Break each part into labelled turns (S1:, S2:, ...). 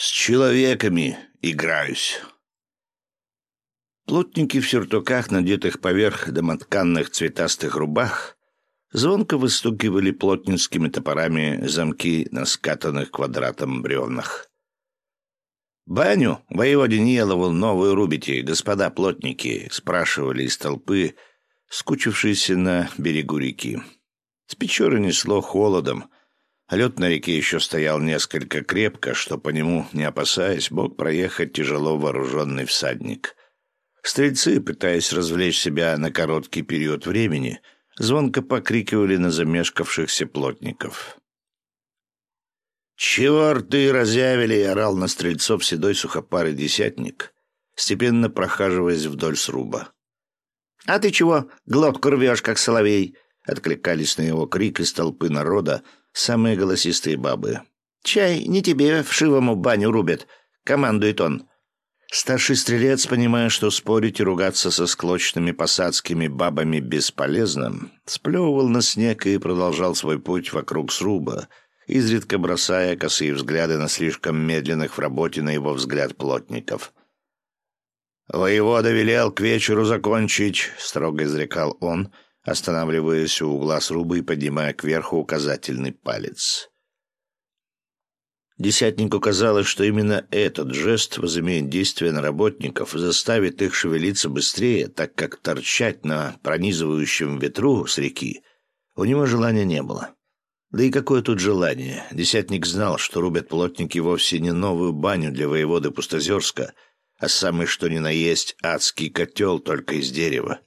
S1: С человеками играюсь. Плотники в сюртуках, надетых поверх домотканных цветастых рубах, звонко выстукивали плотницкими топорами замки на скатанных квадратом бревнах. «Баню, воеводе Ниелову, новую рубите, господа плотники?» — спрашивали из толпы, скучившиеся на берегу реки. С Печоры несло холодом, лед на реке еще стоял несколько крепко, что по нему, не опасаясь, мог проехать тяжело вооруженный всадник. Стрельцы, пытаясь развлечь себя на короткий период времени, звонко покрикивали на замешкавшихся плотников. «Чего рты разъявили?» — орал на стрельцов седой сухопарый десятник, степенно прохаживаясь вдоль сруба.
S2: «А ты чего глотку рвешь, как соловей?» — откликались на его крик из толпы народа, самые голосистые бабы. «Чай не тебе вшивому баню рубят», — командует он. Старший стрелец, понимая, что спорить и ругаться со склочными посадскими бабами бесполезно, сплевывал на снег и продолжал свой путь вокруг сруба, изредка бросая косые взгляды на слишком медленных в работе на его взгляд плотников. «Воевода велел к вечеру закончить», — строго изрекал он, — останавливаясь у угла сруба и поднимая кверху указательный палец. Десятнику казалось, что именно этот жест возымеет действие на работников и заставит их шевелиться быстрее, так как торчать на пронизывающем ветру с реки у него желания не было. Да и какое тут желание? Десятник знал, что рубят плотники вовсе не новую баню для воеводы Пустозерска, а самый что ни на есть адский котел только из дерева.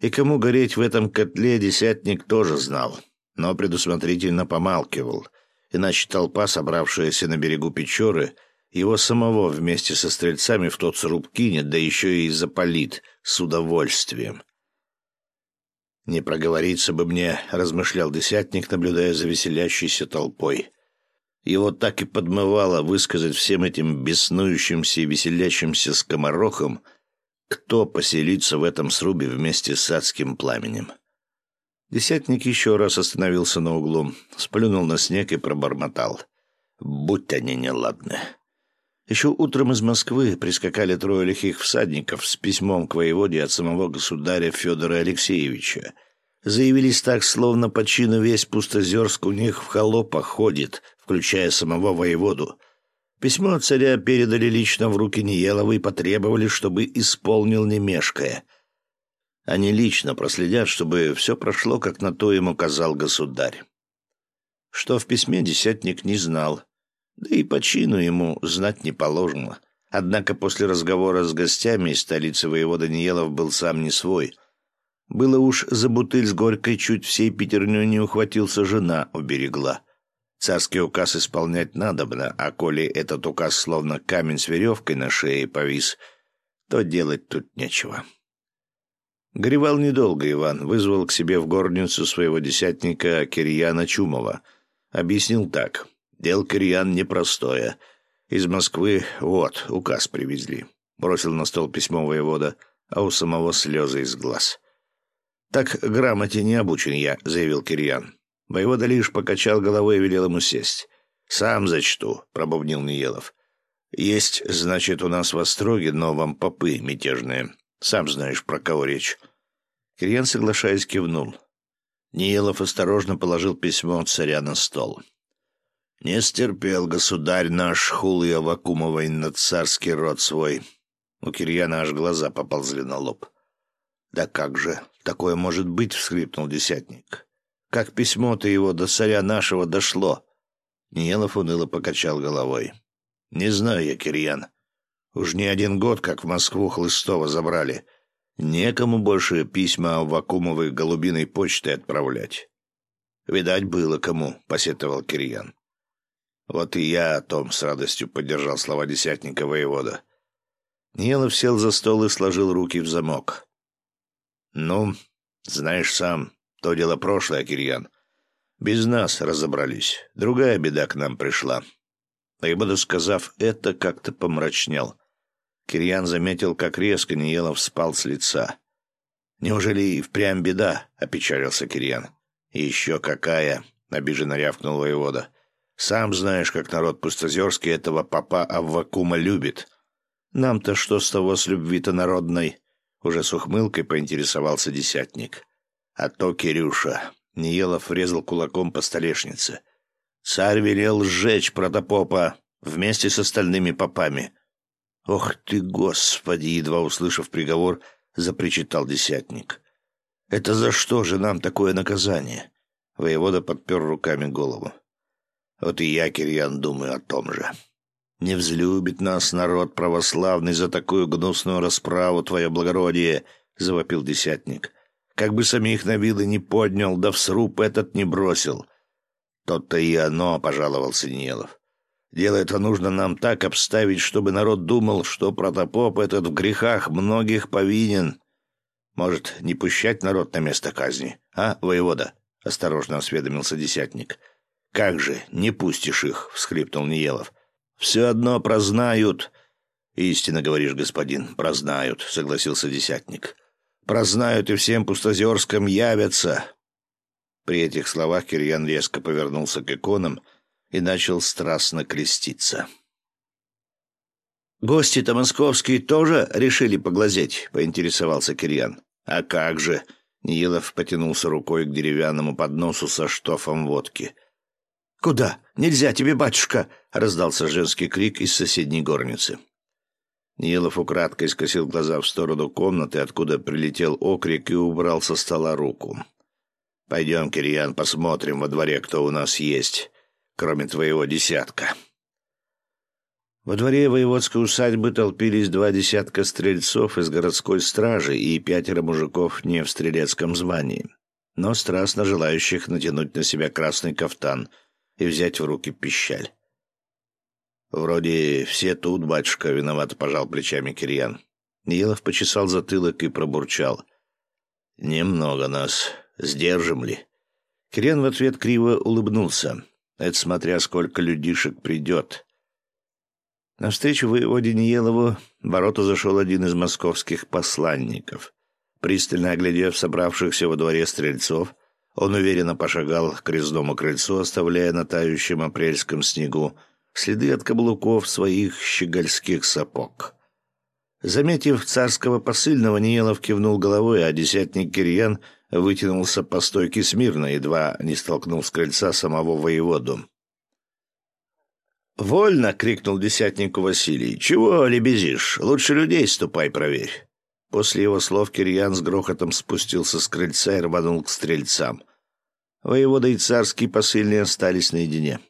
S2: И кому гореть в этом котле десятник тоже знал, но предусмотрительно помалкивал, иначе толпа, собравшаяся на берегу Печоры, его самого вместе со стрельцами в тот сруб кинет, да еще и запалит с удовольствием. «Не проговориться бы мне», — размышлял десятник, наблюдая за веселящейся толпой. Его так и подмывало высказать всем этим беснующимся и веселящимся скоморохам — кто поселится в этом срубе вместе с адским пламенем. Десятник еще раз остановился на углу, сплюнул на снег и пробормотал. «Будь они неладны». Еще утром из Москвы прискакали трое лихих всадников с письмом к воеводе от самого государя Федора Алексеевича. Заявились так, словно по чину весь Пустозерск у них в холопах ходит, включая самого воеводу — Письмо царя передали лично в руки Ниелова и потребовали, чтобы исполнил не. Они лично проследят, чтобы все прошло, как на то ему указал государь. Что в письме десятник не знал, да и по чину ему знать не положено. Однако после разговора с гостями из столицы воевода Ниелов был сам не свой. Было уж за бутыль с горькой чуть всей пятерню не ухватился, жена уберегла. Царский указ исполнять надобно, а коли этот указ словно камень с веревкой на шее повис, то делать тут нечего. Горевал недолго Иван, вызвал к себе в горницу своего десятника Кирьяна Чумова. Объяснил так. Дел Кирьян непростое. Из Москвы вот, указ привезли. Бросил на стол письмо воевода, а у самого слезы из глаз. «Так грамоте не обучен я», — заявил Кирьян. Воевода лишь покачал головой и велел ему сесть. «Сам зачту», — пробубнил Ниелов. «Есть, значит, у нас в Остроге, но вам попы мятежные. Сам знаешь, про кого речь». Кирьян, соглашаясь, кивнул. Ниелов осторожно положил письмо царя на стол. «Не стерпел государь наш хулый Авакумовой на царский род свой». У Кирьяна аж глаза поползли на лоб. «Да как же, такое может быть?» — всхлипнул десятник как письмо-то его до царя нашего дошло?» Ниелов уныло покачал головой. «Не знаю я, Кирьян. Уж не один год, как в Москву Хлыстова забрали. Некому больше письма Вакумовой голубиной почтой отправлять». «Видать, было кому», — посетовал Кирьян. «Вот и я о том с радостью поддержал слова десятника воевода». Ниелов сел за стол и сложил руки в замок. «Ну, знаешь сам, то дело прошлое, Кирьян. Без нас разобрались. Другая беда к нам пришла. Айбада, сказав это, как-то помрачнел. Кирьян заметил, как резко Ниелов спал с лица. «Неужели и впрямь беда?» — опечалился Кирьян. «Еще какая!» — обиженно рявкнул воевода.
S1: Сам знаешь, как народ пустозерский этого папа Аввакума любит. Нам-то что с того с любви-то народной? Уже с ухмылкой поинтересовался десятник. А то, Кирюша, Ниелов врезал кулаком по столешнице. Царь велел сжечь протопопа вместе с остальными попами. «Ох ты, Господи!» — едва услышав приговор, запричитал десятник. «Это за что же нам такое наказание?» Воевода подпер руками голову. Вот и я, Кирьян, думаю о том же. Не взлюбит нас народ православный за такую гнусную расправу, твое благородие, — завопил десятник. Как бы самих на вилы не поднял, да в сруб этот не бросил. Тот-то и оно, — пожаловался Нелов. Дело это нужно нам так обставить, чтобы народ думал, что протопоп этот в грехах многих повинен. Может, не пущать народ на место казни, а, воевода? — осторожно осведомился десятник. — «Как же, не пустишь их!» — всхлипнул Ниелов. «Все одно прознают!» «Истинно говоришь, господин, прознают», — согласился десятник. «Прознают и всем пустозерском явятся!» При этих словах Кирьян резко повернулся к иконам и начал страстно креститься. «Гости-то московские тоже решили поглазеть?» — поинтересовался Кирьян. «А как же!» — Ниелов потянулся рукой к деревянному подносу со штофом водки — «Куда? Нельзя тебе, батюшка!» — раздался женский крик из соседней горницы. Нилов украдкой скосил глаза в сторону комнаты, откуда прилетел окрик и убрал со стола руку. «Пойдем, Кирьян, посмотрим во дворе, кто у нас есть, кроме твоего десятка». Во дворе воеводской усадьбы толпились два десятка стрельцов из городской стражи и пятеро мужиков не в стрелецком звании, но страстно желающих натянуть на себя красный кафтан — и взять в руки пищаль. «Вроде все тут, батюшка», — виновато пожал плечами Кирьян. Елов почесал затылок и пробурчал. «Немного нас. Сдержим ли?» Кирьян в ответ криво улыбнулся. «Это смотря сколько людишек придет». Навстречу воеводе Ниелову в ворота зашел один из московских посланников. Пристально оглядев собравшихся во дворе стрельцов, он уверенно пошагал к резному крыльцу, оставляя на тающем апрельском снегу следы от каблуков своих щегольских сапог. Заметив царского посыльного, Ниелов кивнул головой, а десятник Кирьян вытянулся по стойке смирно, едва не столкнул с крыльца самого воеводу. «Вольно!» — крикнул десятнику Василий. «Чего лебезишь? Лучше людей ступай проверь». После его слов Кирьян с грохотом спустился с крыльца и рванул к стрельцам. Воевода и царский посыльный остались наедине.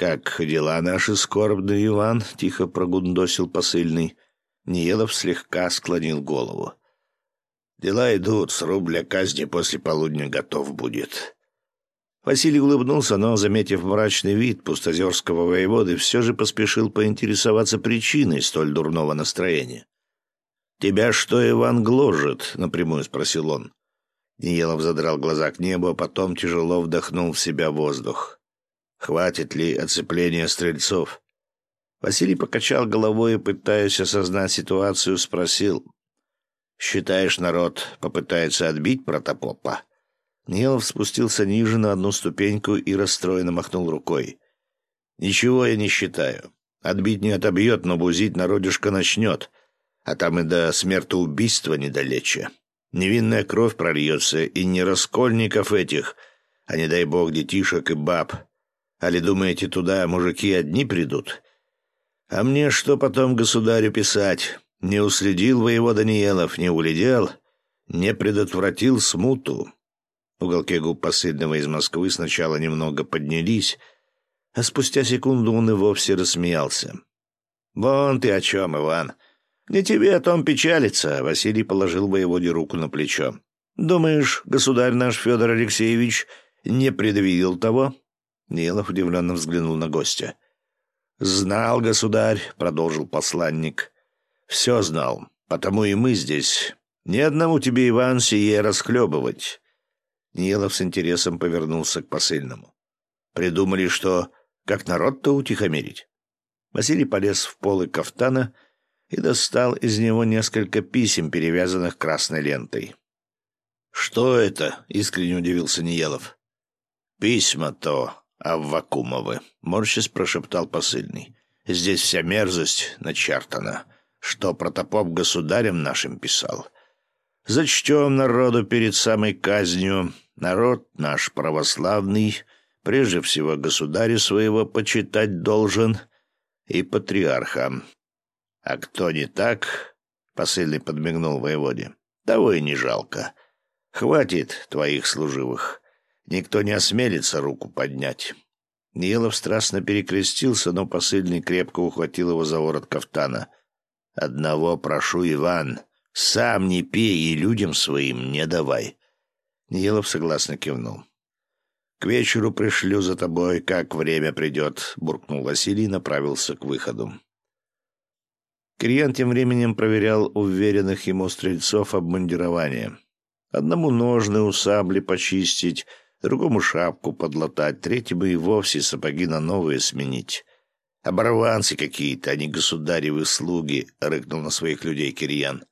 S1: «Как дела наши скорбные, Иван?» — тихо прогундосил посыльный. Ниелов слегка склонил голову. «Дела идут, сруб для казни после полудня готов будет». Василий улыбнулся, но, заметив мрачный вид пустозерского воеводы, все же поспешил поинтересоваться причиной столь дурного настроения. «Тебя что, Иван, гложет?» — напрямую спросил он. Ниелов задрал глаза к небу, а потом тяжело вдохнул в себя воздух. «Хватит ли оцепления стрельцов?» Василий покачал головой и, пытаясь осознать ситуацию, спросил. «Считаешь, народ попытается отбить протопопа?» Нелов спустился ниже на одну ступеньку и расстроенно махнул рукой. «Ничего я не считаю. Отбить не отобьет, но бузить народишко начнет, а там и до смертоубийства недалече. Невинная кровь прольется, и не раскольников этих, а не дай бог детишек и баб. Али думаете, туда мужики одни придут? А мне что потом государю писать? Не уследил воевода Даниелов, не улетел, не предотвратил смуту. Уголки губ посыльного из Москвы сначала немного поднялись, а спустя секунду он и вовсе рассмеялся. «Вон ты о чем, Иван!» «Не тебе о том печалиться», — Василий положил воеводе руку на плечо. «Думаешь, государь наш Федор Алексеевич не предвидел того?» Нилов удивленно взглянул на гостя. «Знал, государь», — продолжил посланник. «Все знал, потому и мы здесь. Ни одному тебе, Иван, сие расхлебывать». Нилов с интересом повернулся к посыльному. «Придумали, что как народ-то утихомирить?» Василий полез в полы кафтана — и достал из него несколько писем, перевязанных красной лентой. «Что это?» — искренне удивился Ниелов. «Письма-то», — Аввакумовы», — морщись прошептал посыльный. «Здесь вся мерзость начертана, что протопоп государем нашим писал. Зачтем народу перед самой казнью. Народ наш православный, прежде всего государя своего почитать должен и патриарха. А кто не так, — посыльный подмигнул воеводе, — того и не жалко. Хватит твоих служивых. Никто не осмелится руку поднять. Нилов страстно перекрестился, но посыльный крепко ухватил его за ворот кафтана. «Одного прошу, Иван, сам не пей и людям своим не давай». Нилов согласно кивнул. «К вечеру пришлю за тобой, как время придет», — буркнул Василий и направился к выходу. Кирьян тем временем проверял уверенных ему стрельцов обмундирование. Одному ножны у сабли почистить, другому шапку подлатать, третьему и вовсе сапоги на новые сменить. «Оборванцы какие-то, а не государевы слуги», — рыкнул на своих людей Кирьян.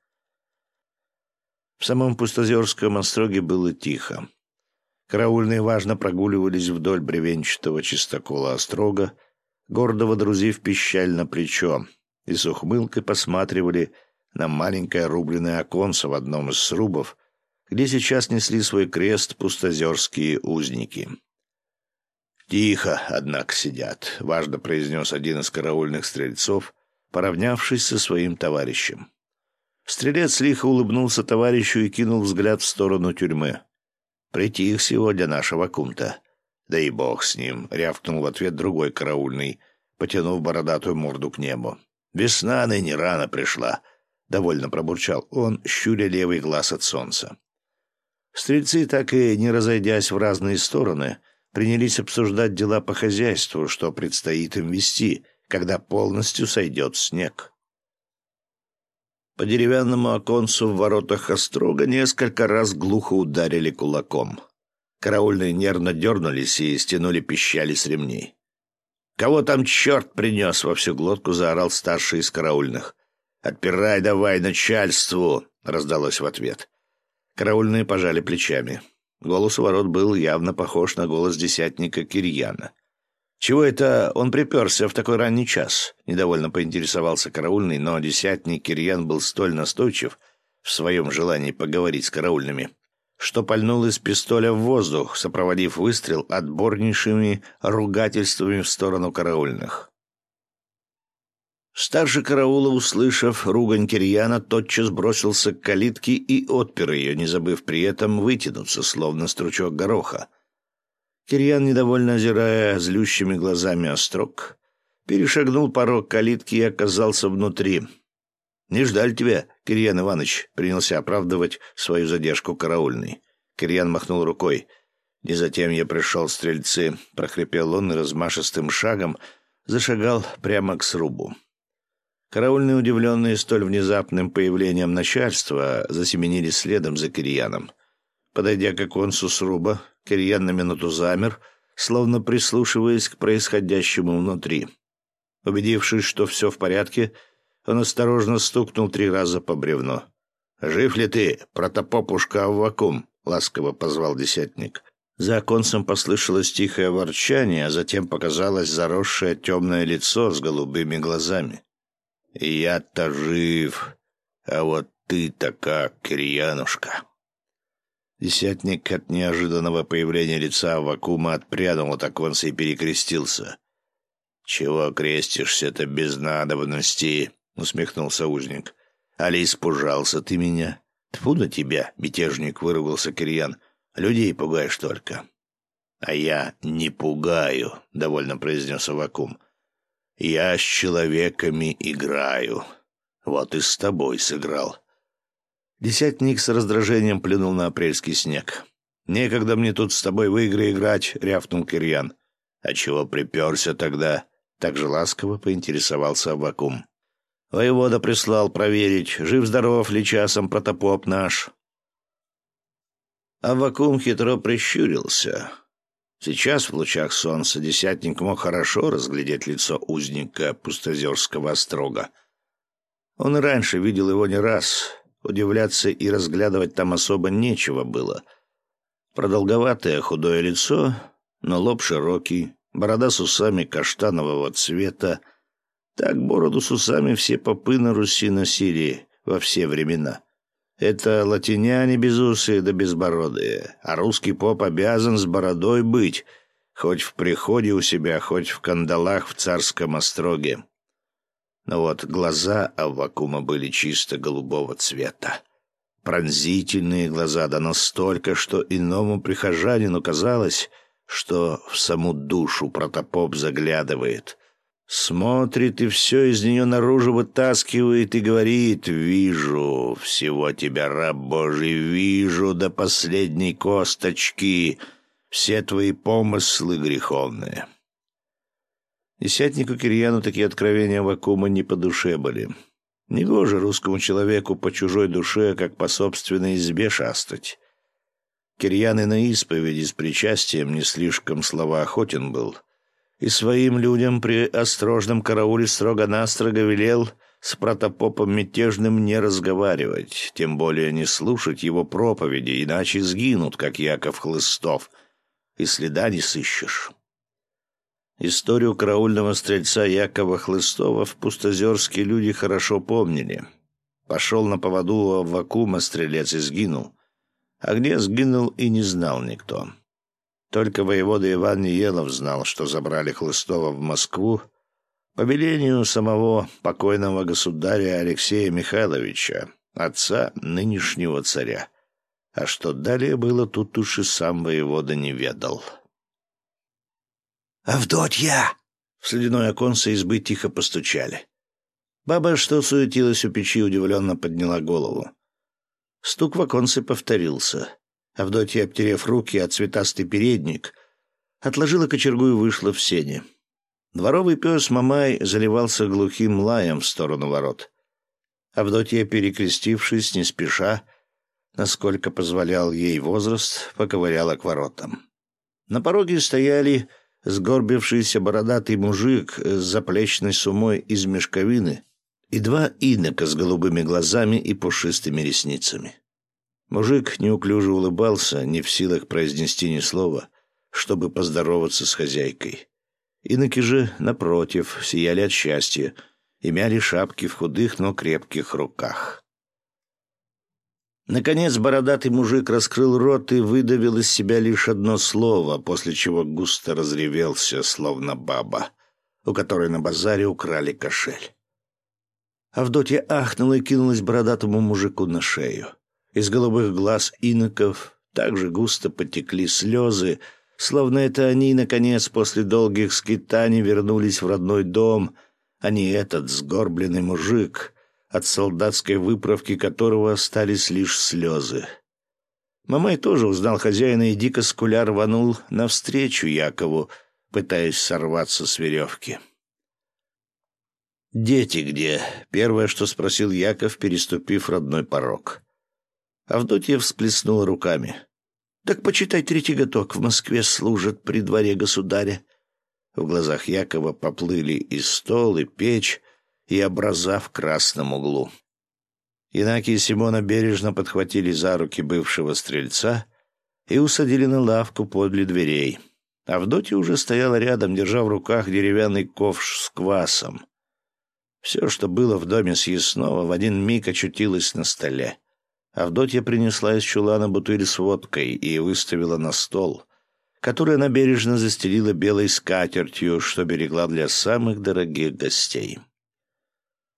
S1: В самом пустозерском остроге было тихо. Караульные важно прогуливались вдоль бревенчатого чистокола острога, гордо водрузив пищаль на плечо, и с ухмылкой посматривали на маленькое рубленое оконце в одном из срубов, где сейчас несли свой крест пустозерские узники. «Тихо, однако, сидят», — важно произнес один из караульных стрельцов, поравнявшись со своим товарищем. Стрелец лихо улыбнулся товарищу и кинул взгляд в сторону тюрьмы. «Притих сегодня нашего кунта». «Да и бог с ним», — рявкнул в ответ другой караульный, потянув бородатую морду к небу. «Весна ныне рано пришла», — довольно пробурчал он, щуря левый глаз от солнца. Стрельцы, так и не разойдясь в разные стороны, принялись обсуждать дела по хозяйству, что предстоит им вести, когда полностью сойдет снег. По деревянному оконцу в воротах острога несколько раз глухо ударили кулаком. Караульные нервно дернулись и стянули пищали с ремней. «Кого там черт принес?» — во всю глотку заорал старший из караульных. «Отпирай давай начальству!» — раздалось в ответ. Караульные пожали плечами. Голос у ворот был явно похож на голос десятника Кирьяна. «Чего это он приперся в такой ранний час?» — недовольно поинтересовался караульный, но десятник Кирьян был столь настойчив в своем желании поговорить с караульными, что пальнул из пистоля в воздух, сопроводив выстрел отборнейшими ругательствами в сторону караульных. Старший караула, услышав ругань Кирьяна, тотчас бросился к калитке и отпер ее, не забыв при этом вытянуться, словно стручок гороха. Кирьян, недовольно озирая злющими глазами острог, перешагнул порог калитки и оказался внутри. «Не ждали тебя, Кирьян Иванович», — принялся оправдывать свою задержку караульный. Кирьян махнул рукой. «Не затем я пришел, стрельцы», — прохрипел он и размашистым шагом зашагал прямо к срубу. Караульные, удивленные столь внезапным появлением начальства, засеменили следом за Кирьяном. Подойдя к оконцу сруба, Кирьян на минуту замер, словно прислушиваясь к происходящему внутри. Убедившись, что все в порядке, он осторожно стукнул три раза по бревну. «Жив ли ты, протопопушка Аввакум?» — ласково позвал десятник. За оконцем послышалось тихое ворчание, а затем показалось заросшее темное лицо с голубыми глазами. Я-то жив, а вот ты-то как, Кирьянушка. Десятник от неожиданного появления лица вакуума отпрянул от оконца и перекрестился. «Чего крестишься-то без надобности?» — усмехнулся узник. «Али испужался ты меня?» «Тьфу на тебя!» — мятежник выругался Кирьян. «Людей пугаешь только». «А я не пугаю», — довольно произнес Авакум. Я с человеками играю. Вот и с тобой сыграл. Десятник с раздражением плюнул на апрельский снег. «Некогда мне тут с тобой в игры играть», — рявкнул Кирьян. «А чего приперся тогда?» — так же ласково поинтересовался Абакум. «Воевода прислал проверить, жив-здоров ли часом протопоп наш». Аввакум хитро прищурился. Сейчас в лучах солнца десятник мог хорошо разглядеть лицо узника пустозерского острога. Он и раньше видел его не раз. Удивляться и разглядывать там особо нечего было. Продолговатое худое лицо, но лоб широкий, борода с усами каштанового цвета. Так бороду с усами все попы на Руси носили во все времена. Это латиняне безусые да безбородые, а русский поп обязан с бородой быть, хоть в приходе у себя, хоть в кандалах в царском остроге. Но вот глаза Аввакума были чисто голубого цвета. Пронзительные глаза, да настолько, что иному прихожанину казалось, что в саму душу протопоп заглядывает. Смотрит и все из нее наружу вытаскивает и говорит «Вижу всего тебя, раб Божий, вижу до последней косточки все твои помыслы греховные». Десятнику Кирьяну такие откровения Вакума не по душе были. Негоже русскому человеку по чужой душе, как по собственной избе шастать. Кирьян и на исповеди с причастием не слишком словоохотен был — и своим людям при острожном карауле строго-настрого велел с протопопом мятежным не разговаривать, тем более не слушать его проповеди, иначе сгинут, как Яков Хлыстов, и следа не сыщешь. Историю караульного стрельца Якова Хлыстова в Пустозерске люди хорошо помнили. Пошел на поводу у Аввакума стрелец и сгинул. А где сгинул и не знал никто. Только воевода Иван Ниелов знал, что забрали Хлыстова в Москву по велению самого покойного государя Алексея Михайловича, отца нынешнего царя. А что далее было, тут уж и сам воевода не ведал.
S2: «Авдотья!» В соляное оконце избы тихо постучали. Баба, что суетилась у печи, удивленно подняла голову. Стук в оконце повторился. Авдотья, обтерев руки от цветастый передник, отложила кочергу и вышла в сене. Дворовый пес Мамай заливался глухим лаем в сторону ворот. Авдотья, перекрестившись, не спеша, насколько позволял ей возраст, поковыряла к воротам. На пороге стояли сгорбившийся бородатый мужик с заплечной сумой из мешковины и два инока с голубыми глазами и пушистыми ресницами. Мужик неуклюже улыбался, не в силах произнести ни слова, чтобы поздороваться с хозяйкой. Иноки же, напротив, сияли от счастья и мяли шапки в худых, но крепких руках. Наконец бородатый мужик раскрыл рот и выдавил из себя лишь одно слово, после чего густо разревелся, словно баба, у которой на базаре украли кошель. Авдотья ахнула и кинулась бородатому мужику на шею. Из голубых глаз иноков также густо потекли слезы, словно это они, наконец, после долгих скитаний вернулись в родной дом, а не этот сгорбленный мужик, от солдатской выправки которого остались лишь слезы. Мамай тоже узнал хозяина и дико скуля рванул навстречу Якову, пытаясь сорваться с веревки. «Дети где?» — первое, что спросил Яков, переступив родной порог. Авдотья всплеснула руками. «Так почитай третий годок, в Москве служат при дворе государя». В глазах Якова поплыли и стол, и печь, и образа в красном углу. Инаки и Симона бережно подхватили за руки бывшего стрельца и усадили на лавку подле дверей. Авдотья уже стояла рядом, держа в руках деревянный ковш с квасом. Все, что было в доме съестного, в один миг очутилось на столе. Авдотья принесла из чулана бутыль с водкой и выставила на стол, который она бережно застелила белой скатертью, что берегла для самых дорогих гостей.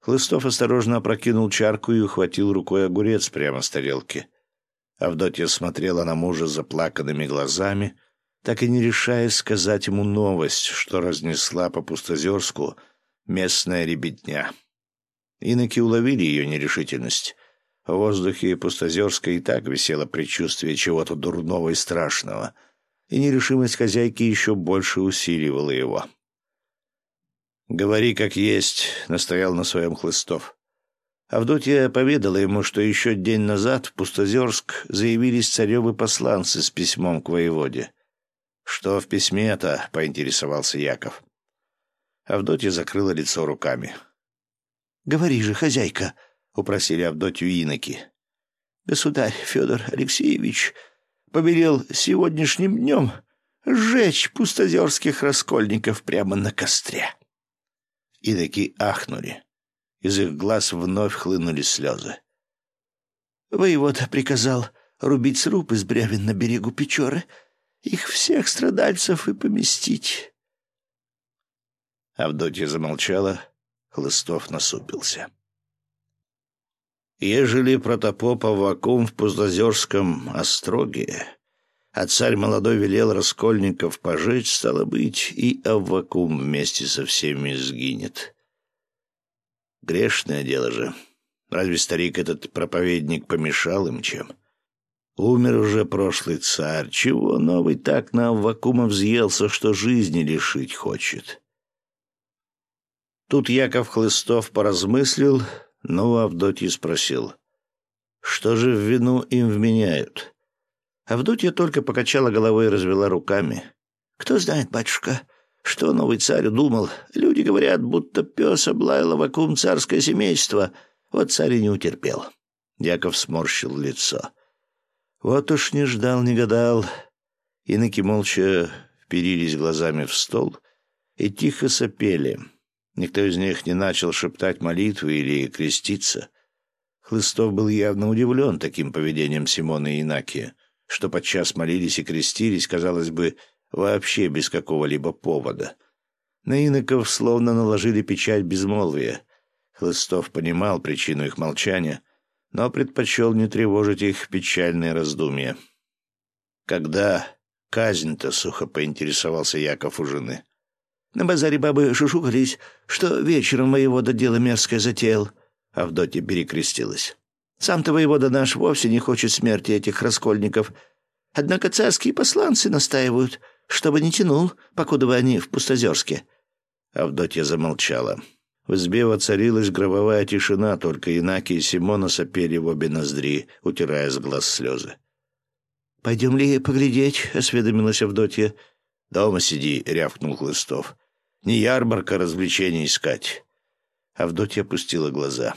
S2: Хлыстов осторожно опрокинул чарку и ухватил рукой огурец прямо с тарелки. Авдотья смотрела на мужа заплаканными глазами, так и не решаясь сказать ему новость, что разнесла по Пустозерску местная ребятня. Иноки уловили ее нерешительность. В воздухе Пустозерска и так висело предчувствие чего-то дурного и страшного, и нерешимость хозяйки еще больше усиливала его. «Говори как есть», — настоял на своем Хлыстов. Авдотья поведала ему, что еще день назад в Пустозерск заявились царевы посланцы с письмом к воеводе. «Что в письме-то?» — поинтересовался Яков. Авдотья закрыла лицо руками. «Говори же, хозяйка», — упросили Авдотью иноки. «Государь Федор Алексеевич повелел сегодняшним днем сжечь пустозерских раскольников прямо на костре. И таки ахнули. Из их глаз вновь хлынули слезы. Воевода приказал рубить сруб из бревен на берегу Печоры, их всех страдальцев и поместить. Авдотья замолчала, Хлыстов насупился. Ежели протопоп Аввакум в Пуздозерском остроге, а царь молодой велел раскольников пожечь, стало быть, и Аввакум вместе со всеми сгинет. Грешное дело же. Разве старик этот проповедник помешал им чем? Умер уже прошлый царь. Чего новый так на Аввакума взъелся, что жизни лишить хочет? Тут Яков Хлыстов поразмыслил — но у спросил, что же в вину им вменяют? Авдотья только покачала головой и развела руками. «Кто знает, батюшка, что новый царь думал? Люди говорят, будто пес облаял вакуум царское семейство. Вот царь и не утерпел». Яков сморщил лицо. Вот уж не ждал, не гадал. Иноки молча вперились глазами в стол и тихо сопели. Никто из них не начал шептать молитвы или креститься. Хлыстов был явно удивлен таким поведением Симона и Инакия, что подчас молились и крестились, казалось бы, вообще без какого-либо повода. На иноков словно наложили печать безмолвия. Хлыстов понимал причину их молчания, но предпочел не тревожить их печальные раздумья. «Когда казнь-то?» — сухо поинтересовался Яков у жены. На базаре бабы шушукались, что вечером воевода дело мерзкое затеял. Авдотья перекрестилась. Сам-то воевода наш вовсе не хочет смерти этих раскольников. Однако царские посланцы настаивают, чтобы не тянул, покуда вы они в Пустозерске. Авдотья замолчала. В избе воцарилась гробовая тишина, только Инаки и Симона сопели в обе ноздри, утирая с глаз слезы. «Пойдем ли поглядеть?» — осведомилась Авдотья. «Дома сиди», — рявкнул Хлыстов. «Не ярмарка развлечений искать». Авдотья опустила глаза.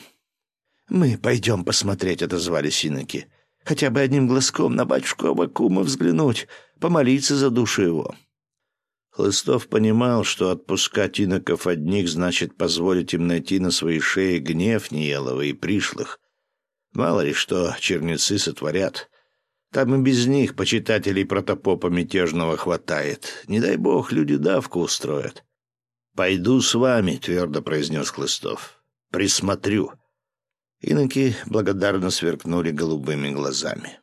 S2: «Мы пойдем посмотреть», — отозвались иноки. «Хотя бы одним глазком на батюшку Абакума взглянуть, помолиться за душу его». Хлыстов понимал, что отпускать иноков одних значит позволить им найти на своей шее гнев Ниелова и пришлых. Мало ли что черницы сотворят. Там и без них почитателей протопопа мятежного хватает. Не дай бог, люди давку устроят. «Пойду с вами», — твердо произнес Хлыстов. «Присмотрю». Иноки благодарно сверкнули голубыми глазами.